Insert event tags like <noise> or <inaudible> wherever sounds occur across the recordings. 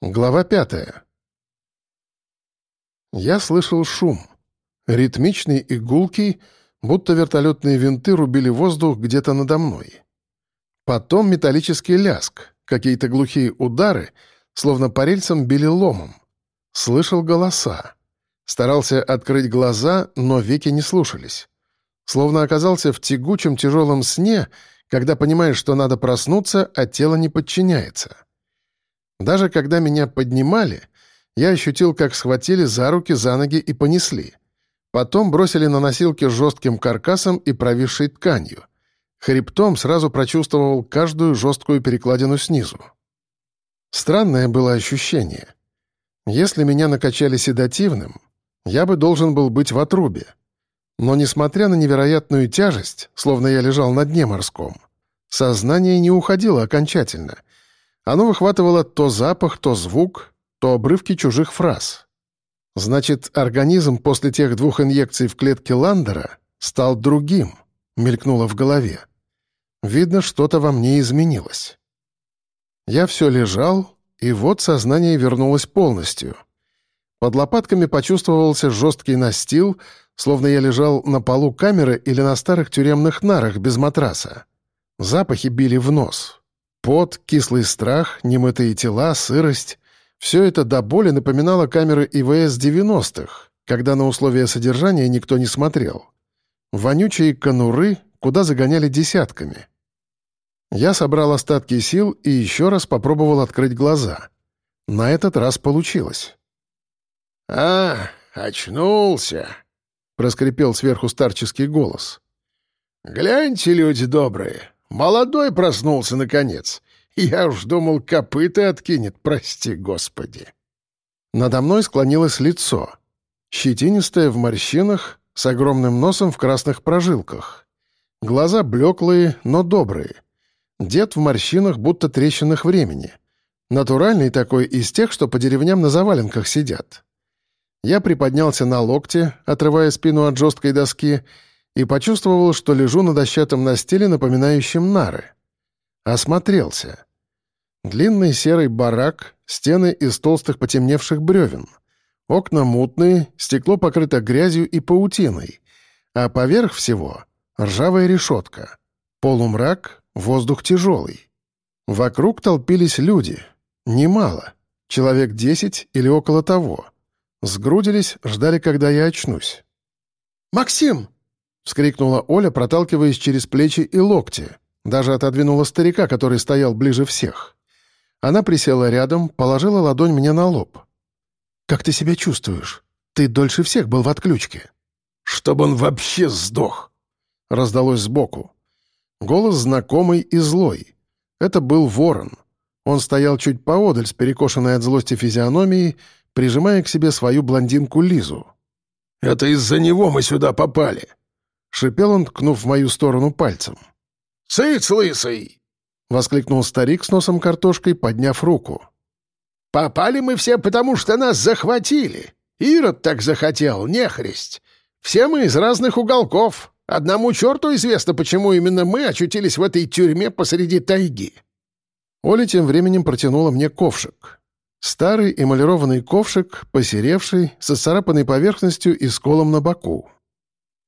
Глава пятая. Я слышал шум. Ритмичный и гулкий, будто вертолетные винты рубили воздух где-то надо мной. Потом металлический ляск, какие-то глухие удары, словно по рельсам били ломом. Слышал голоса. Старался открыть глаза, но веки не слушались. Словно оказался в тягучем тяжелом сне, когда понимаешь, что надо проснуться, а тело не подчиняется. Даже когда меня поднимали, я ощутил, как схватили за руки, за ноги и понесли. Потом бросили на носилки жестким каркасом и провисшей тканью. Хребтом сразу прочувствовал каждую жесткую перекладину снизу. Странное было ощущение. Если меня накачали седативным, я бы должен был быть в отрубе. Но несмотря на невероятную тяжесть, словно я лежал на дне морском, сознание не уходило окончательно — оно выхватывало то запах, то звук, то обрывки чужих фраз. Значит, организм после тех двух инъекций в клетке Ландера стал другим, мелькнуло в голове. Видно, что-то во мне изменилось. Я все лежал, и вот сознание вернулось полностью. Под лопатками почувствовался жесткий настил, словно я лежал на полу камеры или на старых тюремных нарах без матраса. Запахи били в нос. Пот, кислый страх, немытые тела, сырость — все это до боли напоминало камеры ИВС 90-х, когда на условия содержания никто не смотрел. Вонючие конуры, куда загоняли десятками. Я собрал остатки сил и еще раз попробовал открыть глаза. На этот раз получилось. «А, очнулся!» — проскрипел сверху старческий голос. «Гляньте, люди добрые, Молодой проснулся, наконец. Я уж думал, копыта откинет, прости господи. Надо мной склонилось лицо. Щетинистое в морщинах, с огромным носом в красных прожилках. Глаза блеклые, но добрые. Дед в морщинах, будто трещинах времени. Натуральный такой из тех, что по деревням на заваленках сидят. Я приподнялся на локте, отрывая спину от жесткой доски, и почувствовал, что лежу на дощатом настиле, напоминающем нары. Осмотрелся. Длинный серый барак, стены из толстых потемневших бревен. Окна мутные, стекло покрыто грязью и паутиной, а поверх всего — ржавая решетка. Полумрак, воздух тяжелый. Вокруг толпились люди. Немало. Человек десять или около того. Сгрудились, ждали, когда я очнусь. «Максим!» Вскрикнула Оля, проталкиваясь через плечи и локти. Даже отодвинула старика, который стоял ближе всех. Она присела рядом, положила ладонь мне на лоб. «Как ты себя чувствуешь? Ты дольше всех был в отключке». «Чтобы он вообще сдох!» — раздалось сбоку. Голос знакомый и злой. Это был ворон. Он стоял чуть поодаль с перекошенной от злости физиономией, прижимая к себе свою блондинку Лизу. «Это из-за него мы сюда попали!» — шипел он, ткнув в мою сторону пальцем. «Сыц, лысый!» — воскликнул старик с носом картошкой, подняв руку. «Попали мы все, потому что нас захватили. Ирод так захотел, нехресть. Все мы из разных уголков. Одному черту известно, почему именно мы очутились в этой тюрьме посреди тайги». Оля тем временем протянула мне ковшик. Старый эмалированный ковшик, посеревший, со царапанной поверхностью и сколом на боку.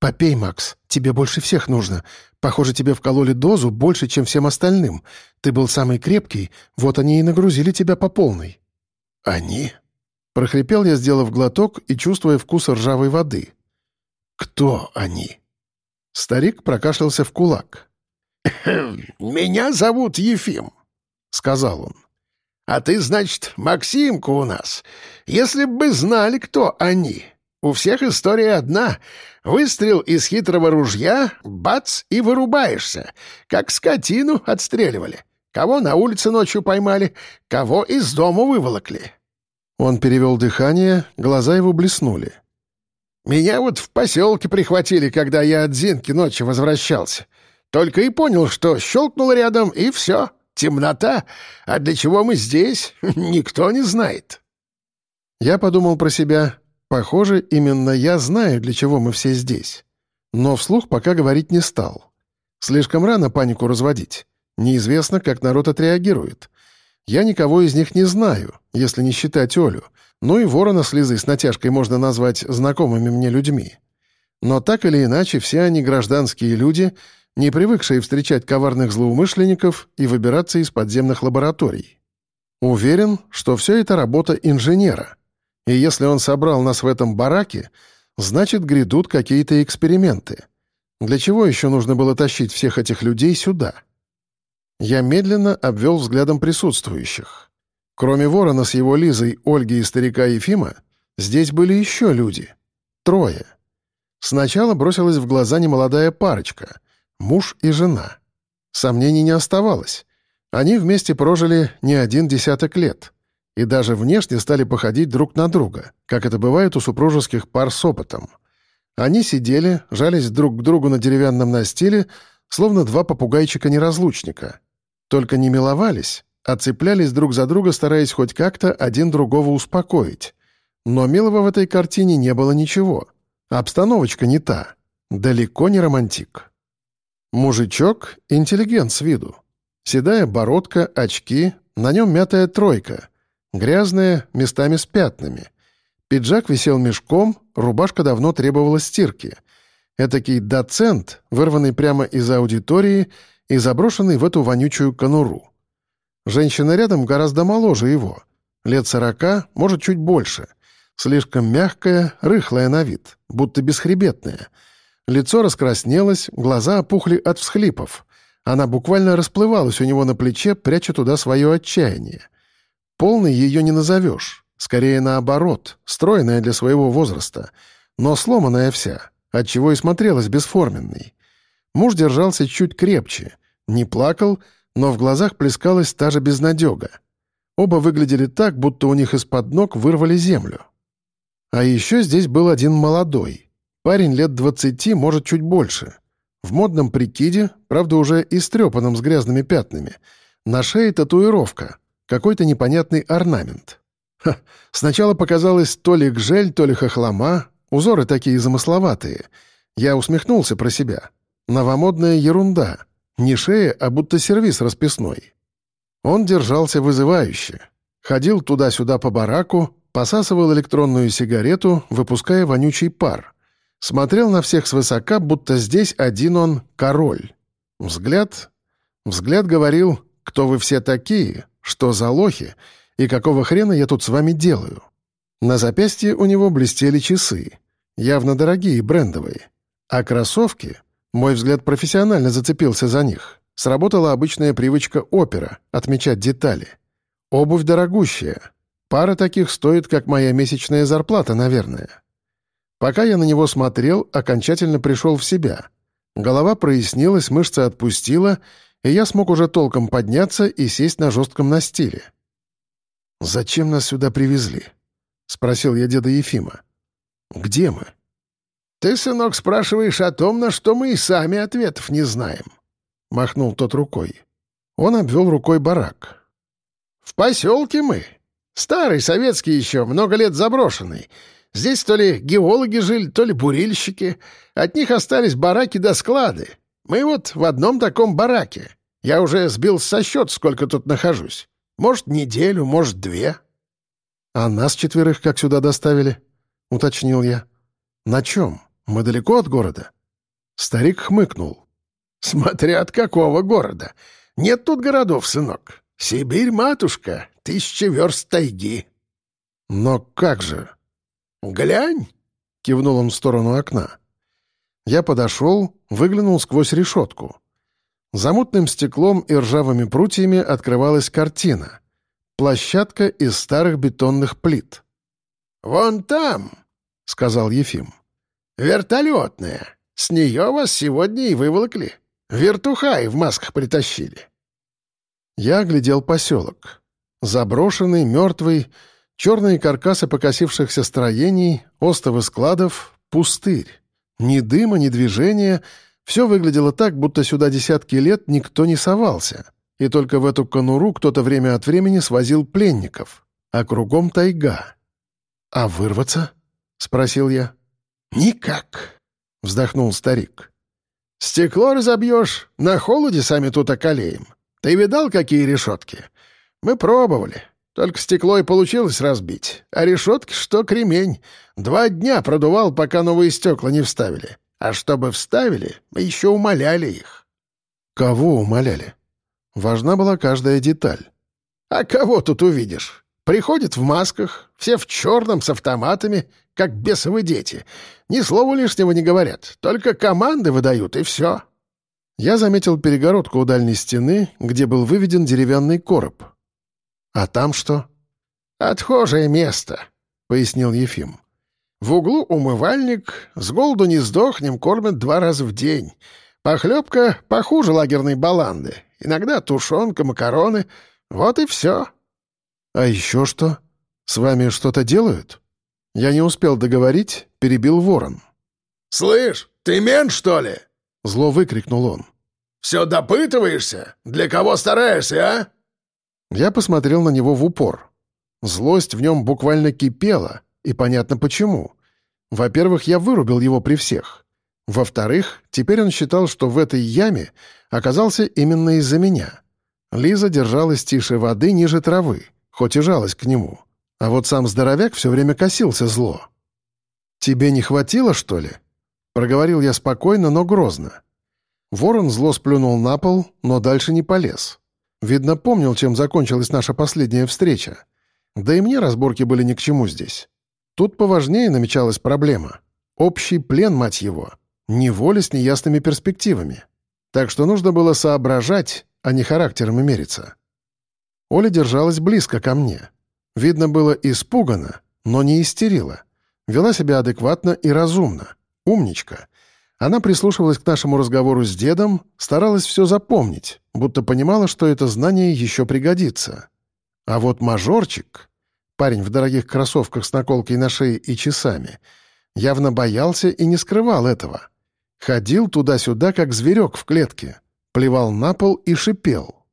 «Попей, Макс, тебе больше всех нужно. Похоже, тебе вкололи дозу больше, чем всем остальным. Ты был самый крепкий, вот они и нагрузили тебя по полной». «Они?» — прохрипел я, сделав глоток и чувствуя вкус ржавой воды. «Кто они?» Старик прокашлялся в кулак. «Меня зовут Ефим», — сказал он. «А ты, значит, Максимка у нас. Если бы знали, кто они. У всех история одна. Выстрел из хитрого ружья, бац, и вырубаешься. Как скотину отстреливали. Кого на улице ночью поймали, кого из дома выволокли. Он перевел дыхание, глаза его блеснули. «Меня вот в поселке прихватили, когда я от Зинки ночью возвращался. Только и понял, что щелкнул рядом, и все. Темнота. А для чего мы здесь, <laughs> никто не знает». Я подумал про себя, Похоже, именно я знаю, для чего мы все здесь. Но вслух пока говорить не стал. Слишком рано панику разводить. Неизвестно, как народ отреагирует. Я никого из них не знаю, если не считать Олю, ну и ворона с Лизой с натяжкой можно назвать знакомыми мне людьми. Но так или иначе, все они гражданские люди, не привыкшие встречать коварных злоумышленников и выбираться из подземных лабораторий. Уверен, что все это работа инженера. И если он собрал нас в этом бараке, значит, грядут какие-то эксперименты. Для чего еще нужно было тащить всех этих людей сюда? Я медленно обвел взглядом присутствующих. Кроме ворона с его Лизой, Ольги и старика Ефима, здесь были еще люди. Трое. Сначала бросилась в глаза немолодая парочка — муж и жена. Сомнений не оставалось. Они вместе прожили не один десяток лет и даже внешне стали походить друг на друга, как это бывает у супружеских пар с опытом. Они сидели, жались друг к другу на деревянном настиле, словно два попугайчика-неразлучника. Только не миловались, а цеплялись друг за друга, стараясь хоть как-то один другого успокоить. Но милого в этой картине не было ничего. Обстановочка не та. Далеко не романтик. Мужичок — интеллигент с виду. Седая бородка, очки, на нем мятая тройка. Грязная, местами с пятнами. Пиджак висел мешком, рубашка давно требовала стирки. Этакий доцент, вырванный прямо из аудитории и заброшенный в эту вонючую конуру. Женщина рядом гораздо моложе его. Лет сорока, может, чуть больше. Слишком мягкая, рыхлая на вид, будто бесхребетная. Лицо раскраснелось, глаза опухли от всхлипов. Она буквально расплывалась у него на плече, пряча туда свое отчаяние. Полной ее не назовешь. Скорее наоборот, стройная для своего возраста, но сломанная вся, отчего и смотрелась бесформенной. Муж держался чуть крепче, не плакал, но в глазах плескалась та же безнадега. Оба выглядели так, будто у них из-под ног вырвали землю. А еще здесь был один молодой. Парень лет двадцати, может, чуть больше. В модном прикиде, правда, уже истрепанном с грязными пятнами. На шее татуировка, какой-то непонятный орнамент. Ха, сначала показалось то ли гжель, то ли хохлома, узоры такие замысловатые. Я усмехнулся про себя. Новомодная ерунда. Не шея, а будто сервис расписной. Он держался вызывающе. Ходил туда-сюда по бараку, посасывал электронную сигарету, выпуская вонючий пар. Смотрел на всех свысока, будто здесь один он — король. Взгляд... Взгляд говорил, кто вы все такие, что за лохи и какого хрена я тут с вами делаю. На запястье у него блестели часы, явно дорогие, брендовые. А кроссовки, мой взгляд профессионально зацепился за них, сработала обычная привычка опера — отмечать детали. Обувь дорогущая. Пара таких стоит, как моя месячная зарплата, наверное. Пока я на него смотрел, окончательно пришел в себя. Голова прояснилась, мышцы отпустила, и я смог уже толком подняться и сесть на жестком настиле. «Зачем нас сюда привезли?» — спросил я деда Ефима. «Где мы?» «Ты, сынок, спрашиваешь о том, на что мы и сами ответов не знаем», — махнул тот рукой. Он обвел рукой барак. «В поселке мы. Старый, советский еще, много лет заброшенный. Здесь то ли геологи жили, то ли бурильщики. От них остались бараки до склады. Мы вот в одном таком бараке. Я уже сбил со счет, сколько тут нахожусь. Может, неделю, может, две». «А нас четверых как сюда доставили?» — уточнил я. «На чем? Мы далеко от города?» Старик хмыкнул. «Смотря от какого города. Нет тут городов, сынок. Сибирь, матушка, тысяча верст тайги». «Но как же?» «Глянь!» — кивнул он в сторону окна. Я подошел, выглянул сквозь решетку. За мутным стеклом и ржавыми прутьями открывалась картина. Площадка из старых бетонных плит. «Вон там!» — сказал Ефим. «Вертолетная. С нее вас сегодня и выволокли. Вертухай в масках притащили». Я оглядел поселок. Заброшенный, мертвый, Черные каркасы покосившихся строений, остовы складов, пустырь. Ни дыма, ни движения. Все выглядело так, будто сюда десятки лет никто не совался. И только в эту конуру кто-то время от времени свозил пленников. А кругом тайга. «А вырваться?» — спросил я. «Никак», — вздохнул старик. «Стекло разобьешь, на холоде сами тут околеем. Ты видал, какие решетки? Мы пробовали. Только стекло и получилось разбить. А решетки что кремень. Два дня продувал, пока новые стекла не вставили. А чтобы вставили, мы еще умоляли их». «Кого умоляли?» Важна была каждая деталь. «А кого тут увидишь? Приходят в масках, все в черном, с автоматами, как бесовы дети. Ни слова лишнего не говорят, только команды выдают, и все». Я заметил перегородку у дальней стены, где был выведен деревянный короб. «А там что?» «Отхожее место», — пояснил Ефим. «В углу умывальник, с голоду не сдохнем, кормят два раза в день. Похлебка похуже лагерной баланды, иногда тушенка, макароны. Вот и все». «А еще что? С вами что-то делают?» Я не успел договорить, перебил ворон. «Слышь, ты мент, что ли?» — зло выкрикнул он. «Все допытываешься? Для кого стараешься, а?» Я посмотрел на него в упор. Злость в нем буквально кипела, и понятно почему. Во-первых, я вырубил его при всех. Во-вторых, теперь он считал, что в этой яме оказался именно из-за меня. Лиза держалась тише воды ниже травы, хоть и жалась к нему. А вот сам здоровяк все время косился зло. «Тебе не хватило, что ли?» Проговорил я спокойно, но грозно. Ворон зло сплюнул на пол, но дальше не полез. Видно, помнил, чем закончилась наша последняя встреча. Да и мне разборки были ни к чему здесь. Тут поважнее намечалась проблема. Общий плен, мать его. Неволя с неясными перспективами. Так что нужно было соображать, а не характером и мериться. Оля держалась близко ко мне. Видно было испугана, но не истерила. Вела себя адекватно и разумно. Умничка. Она прислушивалась к нашему разговору с дедом, старалась все запомнить, будто понимала, что это знание еще пригодится. А вот мажорчик, парень в дорогих кроссовках с наколкой на шее и часами, явно боялся и не скрывал этого. Ходил туда-сюда, как зверек в клетке, плевал на пол и шипел.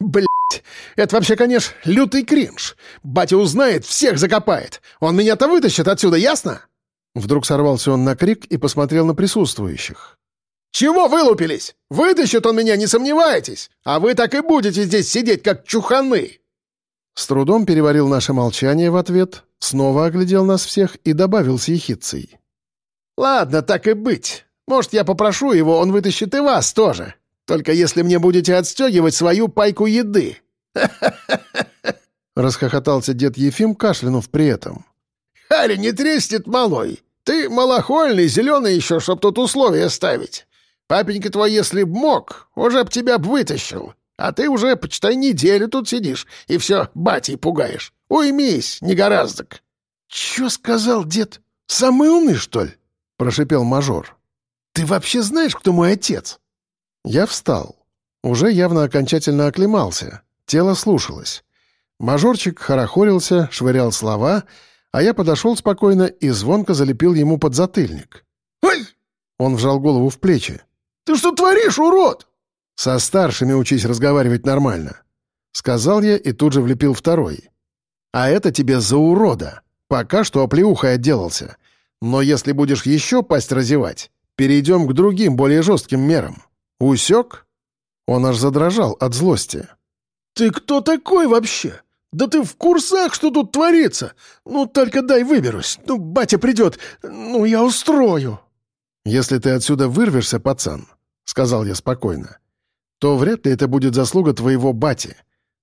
«Блядь, это вообще, конечно, лютый кринж. Батя узнает, всех закопает. Он меня-то вытащит отсюда, ясно?» Вдруг сорвался он на крик и посмотрел на присутствующих. «Чего вылупились? Вытащит он меня, не сомневайтесь! А вы так и будете здесь сидеть, как чуханы!» С трудом переварил наше молчание в ответ, снова оглядел нас всех и добавил с ехицей. «Ладно, так и быть. Может, я попрошу его, он вытащит и вас тоже. Только если мне будете отстегивать свою пайку еды». <laughs> Расхохотался дед Ефим, кашлянув при этом. Харри не треснет малой. Ты малохольный, зеленый еще, чтоб тут условия ставить. Папенька твой, если б мог, уже б тебя б вытащил. А ты уже, почитай, неделю тут сидишь и все батей пугаешь. Уймись, негораздок. — Че сказал дед? Самый умный, что ли? — прошипел мажор. — Ты вообще знаешь, кто мой отец? Я встал. Уже явно окончательно оклемался. Тело слушалось. Мажорчик хорохорился, швырял слова — а я подошел спокойно и звонко залепил ему под затыльник. «Ой!» Он вжал голову в плечи. «Ты что творишь, урод?» «Со старшими учись разговаривать нормально», — сказал я и тут же влепил второй. «А это тебе за урода. Пока что оплеухой отделался. Но если будешь еще пасть разевать, перейдем к другим, более жестким мерам. Усек?» Он аж задрожал от злости. «Ты кто такой вообще? «Да ты в курсах, что тут творится? Ну, только дай выберусь. Ну, батя придет. Ну, я устрою». «Если ты отсюда вырвешься, пацан», — сказал я спокойно, «то вряд ли это будет заслуга твоего бати.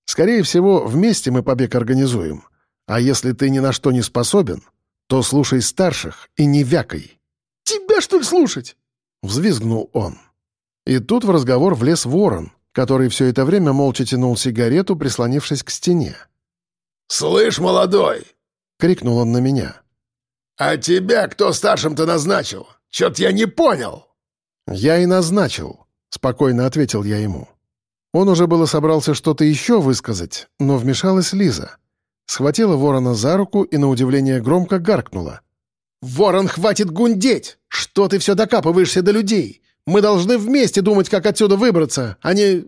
Скорее всего, вместе мы побег организуем. А если ты ни на что не способен, то слушай старших и не вякай». «Тебя, что ли, слушать?» — взвизгнул он. И тут в разговор влез ворон, который все это время молча тянул сигарету, прислонившись к стене. «Слышь, молодой!» — крикнул он на меня. «А тебя кто старшим-то назначил? Чё-то я не понял!» «Я и назначил», — спокойно ответил я ему. Он уже было собрался что-то еще высказать, но вмешалась Лиза. Схватила ворона за руку и, на удивление, громко гаркнула. «Ворон, хватит гундеть! Что ты все докапываешься до людей? Мы должны вместе думать, как отсюда выбраться, а не...»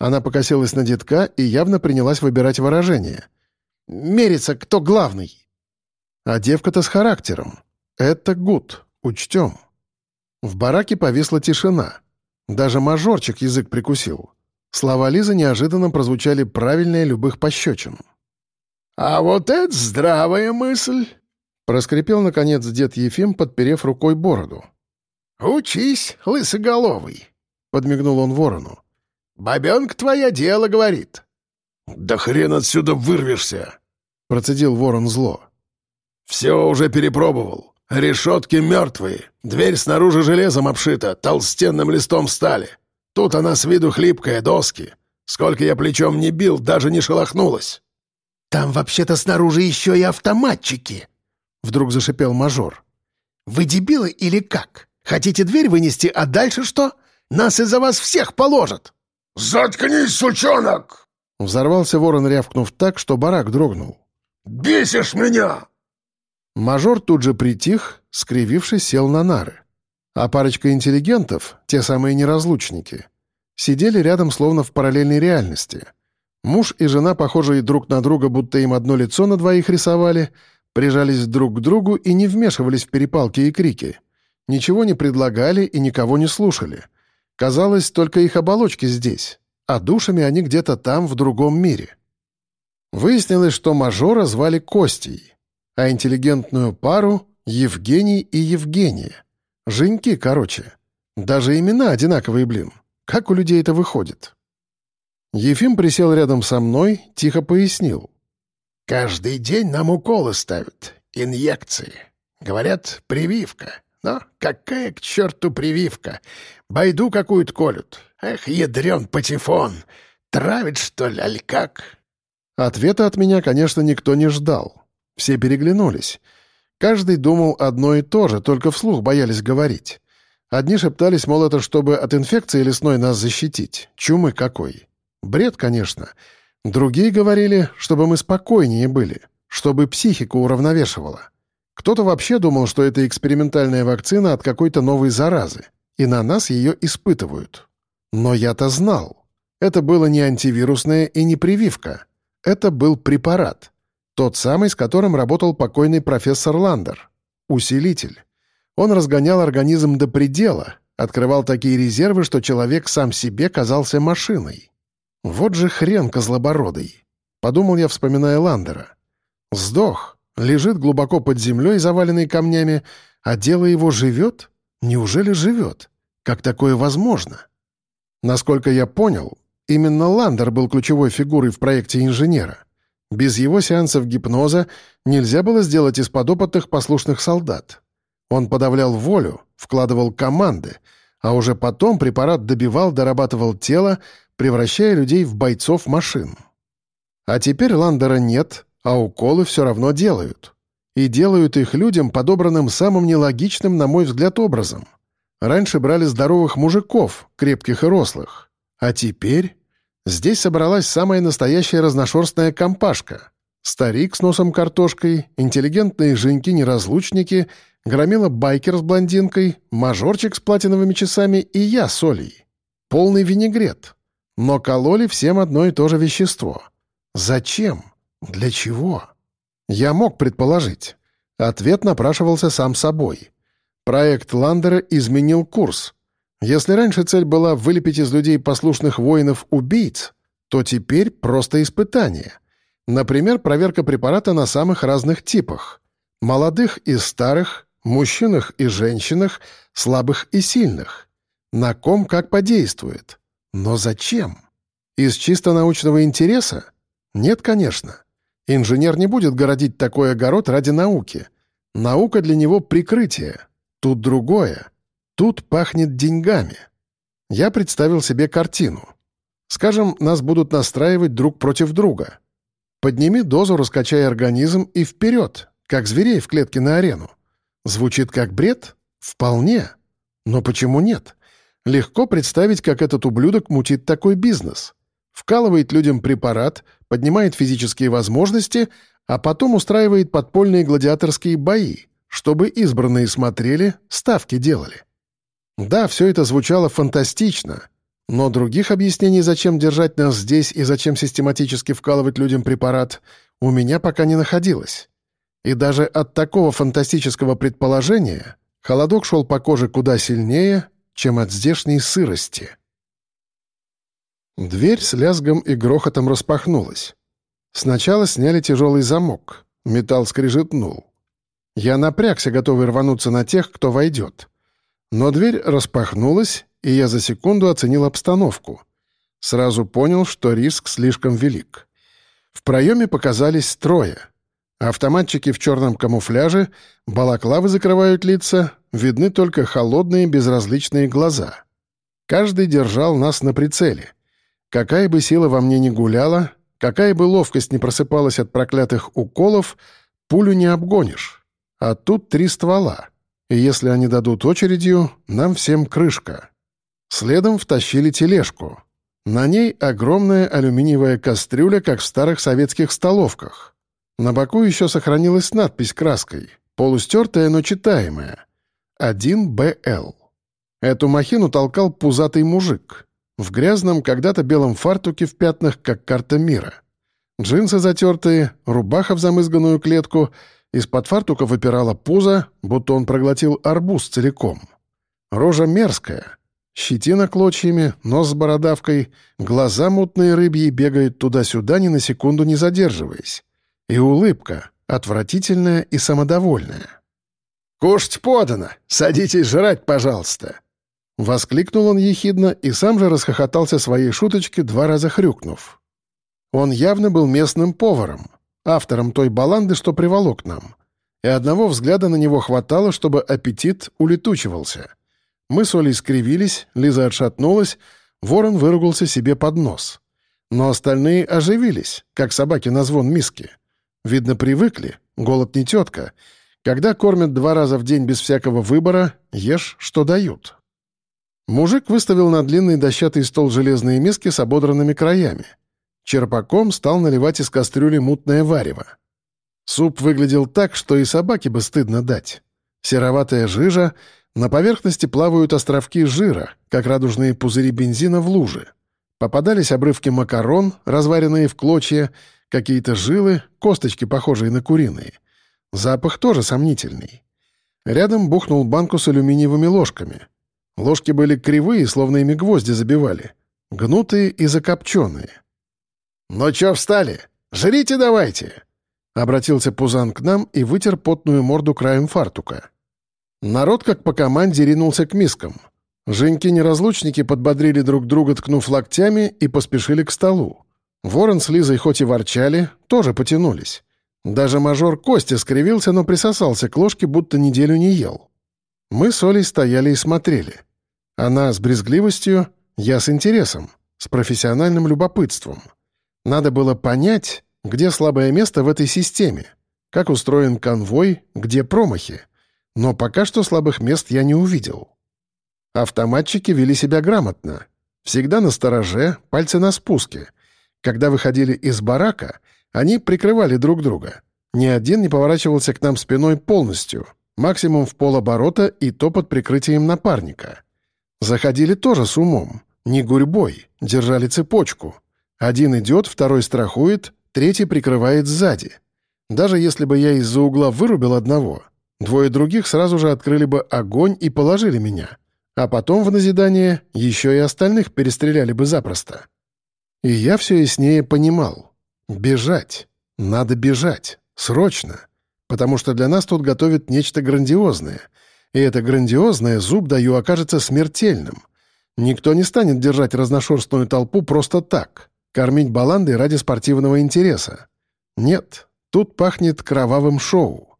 Она покосилась на детка и явно принялась выбирать выражение — мериться, кто главный. А девка-то с характером. Это гуд, учтем. В бараке повисла тишина. Даже мажорчик язык прикусил. Слова Лизы неожиданно прозвучали правильнее любых пощечин. «А вот это здравая мысль!» — проскрипел, наконец, дед Ефим, подперев рукой бороду. «Учись, лысоголовый!» — подмигнул он ворону. «Бабенка твоя дело говорит». «Да хрен отсюда вырвешься!» — процедил ворон зло. «Все уже перепробовал. Решетки мертвые, дверь снаружи железом обшита, толстенным листом стали. Тут она с виду хлипкая, доски. Сколько я плечом не бил, даже не шелохнулась». «Там вообще-то снаружи еще и автоматчики!» — вдруг зашипел мажор. «Вы дебилы или как? Хотите дверь вынести, а дальше что? Нас из-за вас всех положат!» «Заткнись, сучонок!» Взорвался ворон, рявкнув так, что барак дрогнул. «Бесишь меня!» Мажор тут же притих, скривившись, сел на нары. А парочка интеллигентов, те самые неразлучники, сидели рядом словно в параллельной реальности — Муж и жена, похожие друг на друга, будто им одно лицо на двоих рисовали, прижались друг к другу и не вмешивались в перепалки и крики. Ничего не предлагали и никого не слушали. Казалось, только их оболочки здесь, а душами они где-то там, в другом мире. Выяснилось, что мажора звали Костей, а интеллигентную пару — Евгений и Евгения. Женьки, короче. Даже имена одинаковые, блин. Как у людей это выходит? Ефим присел рядом со мной, тихо пояснил. «Каждый день нам уколы ставят, инъекции. Говорят, прививка. Но какая к черту прививка? Байду какую-то колют. Эх, ядрен патефон. Травит, что ли, аль как?» Ответа от меня, конечно, никто не ждал. Все переглянулись. Каждый думал одно и то же, только вслух боялись говорить. Одни шептались, мол, это чтобы от инфекции лесной нас защитить. Чумы какой. Бред, конечно. Другие говорили, чтобы мы спокойнее были, чтобы психику уравновешивала. Кто-то вообще думал, что это экспериментальная вакцина от какой-то новой заразы, и на нас ее испытывают. Но я-то знал. Это было не антивирусная и не прививка. Это был препарат. Тот самый, с которым работал покойный профессор Ландер. Усилитель. Он разгонял организм до предела, открывал такие резервы, что человек сам себе казался машиной. «Вот же хрен козлобородый!» — подумал я, вспоминая Ландера. «Сдох, лежит глубоко под землей, заваленный камнями, а дело его живет? Неужели живет? Как такое возможно?» Насколько я понял, именно Ландер был ключевой фигурой в проекте инженера. Без его сеансов гипноза нельзя было сделать из подопытных послушных солдат. Он подавлял волю, вкладывал команды, а уже потом препарат добивал, дорабатывал тело, превращая людей в бойцов машин. А теперь Ландера нет, а уколы все равно делают. И делают их людям, подобранным самым нелогичным, на мой взгляд, образом. Раньше брали здоровых мужиков, крепких и рослых. А теперь здесь собралась самая настоящая разношерстная компашка. Старик с носом картошкой, интеллигентные женьки-неразлучники, громила байкер с блондинкой, мажорчик с платиновыми часами и я с Олей. Полный винегрет. Но кололи всем одно и то же вещество. Зачем? Для чего? Я мог предположить. Ответ напрашивался сам собой. Проект Ландера изменил курс. Если раньше цель была вылепить из людей послушных воинов-убийц, то теперь просто испытание. Например, проверка препарата на самых разных типах. Молодых и старых, мужчинах и женщинах, слабых и сильных. На ком как подействует. Но зачем? Из чисто научного интереса? Нет, конечно. Инженер не будет городить такой огород ради науки. Наука для него — прикрытие. Тут другое. Тут пахнет деньгами. Я представил себе картину. Скажем, нас будут настраивать друг против друга. Подними дозу, раскачай организм и вперед, как зверей в клетке на арену. Звучит как бред? Вполне. Но почему нет? Легко представить, как этот ублюдок мутит такой бизнес. Вкалывает людям препарат, поднимает физические возможности, а потом устраивает подпольные гладиаторские бои, чтобы избранные смотрели, ставки делали. Да, все это звучало фантастично, но других объяснений, зачем держать нас здесь и зачем систематически вкалывать людям препарат, у меня пока не находилось. И даже от такого фантастического предположения холодок шел по коже куда сильнее, чем от здешней сырости. Дверь с лязгом и грохотом распахнулась. Сначала сняли тяжелый замок. Металл скрижетнул. Я напрягся, готовый рвануться на тех, кто войдет. Но дверь распахнулась, и я за секунду оценил обстановку. Сразу понял, что риск слишком велик. В проеме показались трое. Автоматчики в черном камуфляже, балаклавы закрывают лица, видны только холодные безразличные глаза. Каждый держал нас на прицеле. Какая бы сила во мне ни гуляла, какая бы ловкость не просыпалась от проклятых уколов, пулю не обгонишь. А тут три ствола. И если они дадут очередью, нам всем крышка. Следом втащили тележку. На ней огромная алюминиевая кастрюля, как в старых советских столовках. На боку еще сохранилась надпись краской, полустертая, но читаемая. 1БЛ. Эту махину толкал пузатый мужик. В грязном, когда-то белом фартуке в пятнах, как карта мира. Джинсы затертые, рубаха в замызганную клетку, из-под фартука выпирала пузо, будто он проглотил арбуз целиком. Рожа мерзкая, Щетина клочьями, нос с бородавкой, глаза мутные рыбьи бегают туда-сюда, ни на секунду не задерживаясь. И улыбка, отвратительная и самодовольная. «Кушать подано! Садитесь жрать, пожалуйста!» Воскликнул он ехидно и сам же расхохотался своей шуточки, два раза хрюкнув. Он явно был местным поваром, автором той баланды, что приволок нам. И одного взгляда на него хватало, чтобы аппетит улетучивался. Мы с Олей скривились, Лиза отшатнулась, ворон выругался себе под нос. Но остальные оживились, как собаки на звон миски. Видно, привыкли, голод не тетка. Когда кормят два раза в день без всякого выбора, ешь, что дают. Мужик выставил на длинный дощатый стол железные миски с ободранными краями. Черпаком стал наливать из кастрюли мутное варево. Суп выглядел так, что и собаке бы стыдно дать. Сероватая жижа — на поверхности плавают островки жира, как радужные пузыри бензина в луже. Попадались обрывки макарон, разваренные в клочья, какие-то жилы, косточки, похожие на куриные. Запах тоже сомнительный. Рядом бухнул банку с алюминиевыми ложками. Ложки были кривые, словно ими гвозди забивали. Гнутые и закопченные. «Ну чё встали? Жрите давайте!» Обратился Пузан к нам и вытер потную морду краем фартука. Народ, как по команде, ринулся к мискам. Женьки-неразлучники подбодрили друг друга, ткнув локтями, и поспешили к столу. Ворон с Лизой хоть и ворчали, тоже потянулись. Даже мажор Костя скривился, но присосался к ложке, будто неделю не ел. Мы с Олей стояли и смотрели. Она с брезгливостью, я с интересом, с профессиональным любопытством. Надо было понять, где слабое место в этой системе, как устроен конвой, где промахи. Но пока что слабых мест я не увидел. Автоматчики вели себя грамотно. Всегда на стороже, пальцы на спуске. Когда выходили из барака, они прикрывали друг друга. Ни один не поворачивался к нам спиной полностью, максимум в полоборота и то под прикрытием напарника. Заходили тоже с умом, не гурьбой, держали цепочку. Один идет, второй страхует, третий прикрывает сзади. Даже если бы я из-за угла вырубил одного, Двое других сразу же открыли бы огонь и положили меня. А потом в назидание еще и остальных перестреляли бы запросто. И я все яснее понимал. Бежать. Надо бежать. Срочно. Потому что для нас тут готовят нечто грандиозное. И это грандиозное, зуб даю, окажется смертельным. Никто не станет держать разношерстную толпу просто так, кормить баландой ради спортивного интереса. Нет, тут пахнет кровавым шоу.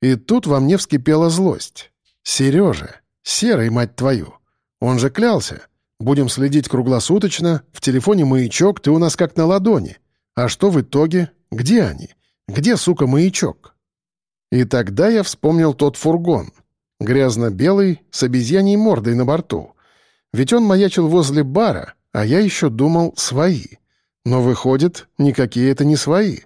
И тут во мне вскипела злость. «Сережа! Серый, мать твою! Он же клялся! Будем следить круглосуточно, в телефоне маячок, ты у нас как на ладони. А что в итоге? Где они? Где, сука, маячок?» И тогда я вспомнил тот фургон. Грязно-белый, с обезьяньей мордой на борту. Ведь он маячил возле бара, а я еще думал «свои». Но выходит, никакие это не свои.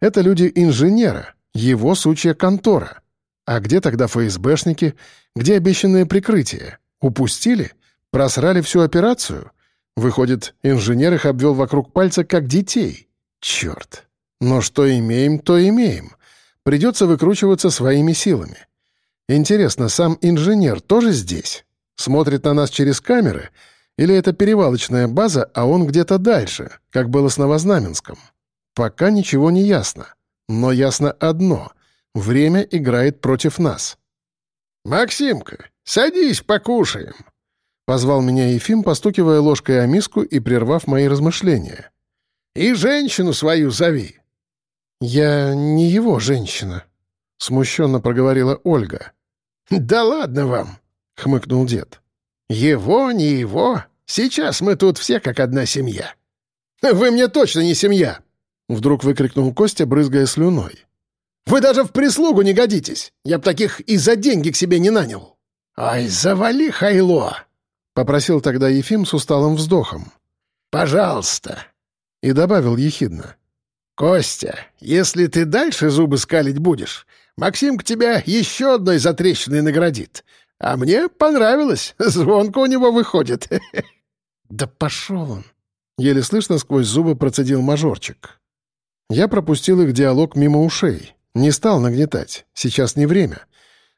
Это люди инженера, его сучья контора. А где тогда ФСБшники? Где обещанное прикрытие? Упустили? Просрали всю операцию? Выходит, инженер их обвел вокруг пальца как детей. Черт. Но что имеем, то имеем. Придется выкручиваться своими силами. Интересно, сам инженер тоже здесь? Смотрит на нас через камеры? Или это перевалочная база, а он где-то дальше, как было с Новознаменском? Пока ничего не ясно. Но ясно одно — время играет против нас. «Максимка, садись, покушаем!» Позвал меня Ефим, постукивая ложкой о миску и прервав мои размышления. «И женщину свою зови!» «Я не его женщина», — смущенно проговорила Ольга. «Да ладно вам!» — хмыкнул дед. «Его, не его. Сейчас мы тут все как одна семья». «Вы мне точно не семья!» — вдруг выкрикнул Костя, брызгая слюной. «Вы даже в прислугу не годитесь! Я б таких и за деньги к себе не нанял!» «Ай, завали, Хайло!» — попросил тогда Ефим с усталым вздохом. «Пожалуйста!» И добавил ехидно. «Костя, если ты дальше зубы скалить будешь, Максимка тебя еще одной затрещиной наградит. А мне понравилось, <laughs> звонко у него выходит». <laughs> «Да пошел он!» — еле слышно сквозь зубы процедил мажорчик. Я пропустил их диалог мимо ушей. Не стал нагнетать. Сейчас не время.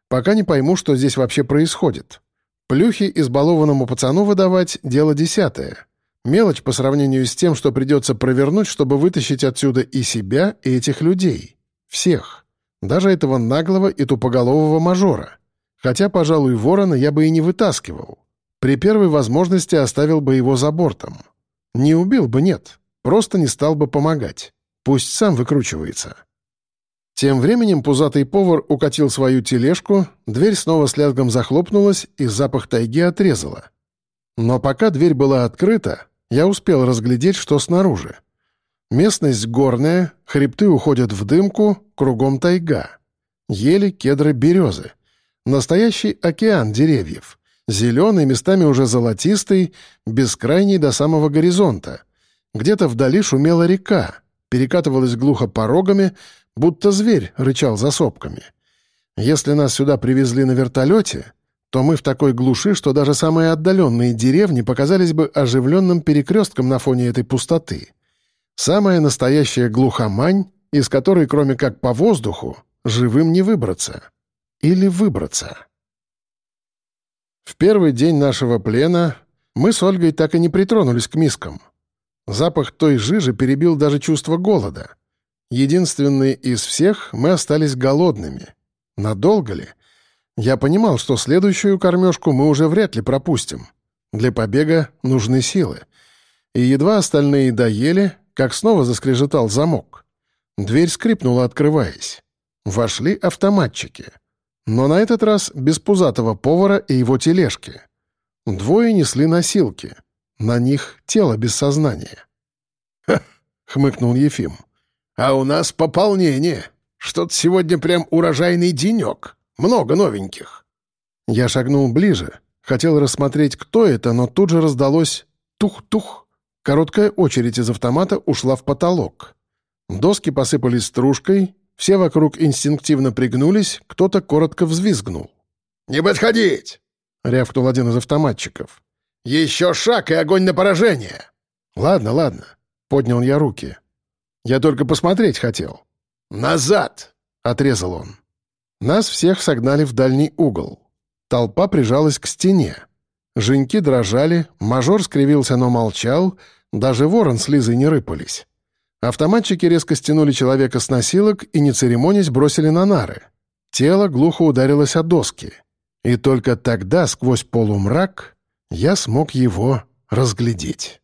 Пока не пойму, что здесь вообще происходит. Плюхи избалованному пацану выдавать — дело десятое. Мелочь по сравнению с тем, что придется провернуть, чтобы вытащить отсюда и себя, и этих людей. Всех. Даже этого наглого и тупоголового мажора. Хотя, пожалуй, ворона я бы и не вытаскивал. При первой возможности оставил бы его за бортом. Не убил бы, нет. Просто не стал бы помогать. Пусть сам выкручивается. Тем временем пузатый повар укатил свою тележку, дверь снова с лязгом захлопнулась и запах тайги отрезала. Но пока дверь была открыта, я успел разглядеть, что снаружи. Местность горная, хребты уходят в дымку, кругом тайга. Ели, кедры, березы. Настоящий океан деревьев. Зеленый, местами уже золотистый, бескрайний до самого горизонта. Где-то вдали шумела река, перекатывалась глухо порогами, будто зверь рычал за сопками. Если нас сюда привезли на вертолете, то мы в такой глуши, что даже самые отдаленные деревни показались бы оживленным перекрестком на фоне этой пустоты. Самая настоящая глухомань, из которой, кроме как по воздуху, живым не выбраться. Или выбраться. В первый день нашего плена мы с Ольгой так и не притронулись к мискам. Запах той жижи перебил даже чувство голода. Единственные из всех мы остались голодными. Надолго ли? — я понимал, что следующую кормежку мы уже вряд ли пропустим. Для побега нужны силы. И едва остальные доели, как снова заскрежетал замок. Дверь скрипнула, открываясь. Вошли автоматчики. Но на этот раз без пузатого повара и его тележки. Двое несли носилки. На них тело без сознания. «Ха!» — хмыкнул Ефим. «А у нас пополнение. Что-то сегодня прям урожайный денек». Много новеньких». Я шагнул ближе, хотел рассмотреть, кто это, но тут же раздалось «тух-тух». Короткая очередь из автомата ушла в потолок. Доски посыпались стружкой, все вокруг инстинктивно пригнулись, кто-то коротко взвизгнул. «Не подходить!» — рявкнул один из автоматчиков. «Еще шаг и огонь на поражение!» «Ладно, ладно», — поднял я руки. «Я только посмотреть хотел». «Назад!» — отрезал он. Нас всех согнали в дальний угол. Толпа прижалась к стене. Женьки дрожали, мажор скривился, но молчал, даже ворон с Лизой не рыпались. Автоматчики резко стянули человека с носилок и, не церемонясь, бросили на нары. Тело глухо ударилось о доски. И только тогда, сквозь полумрак, я смог его разглядеть.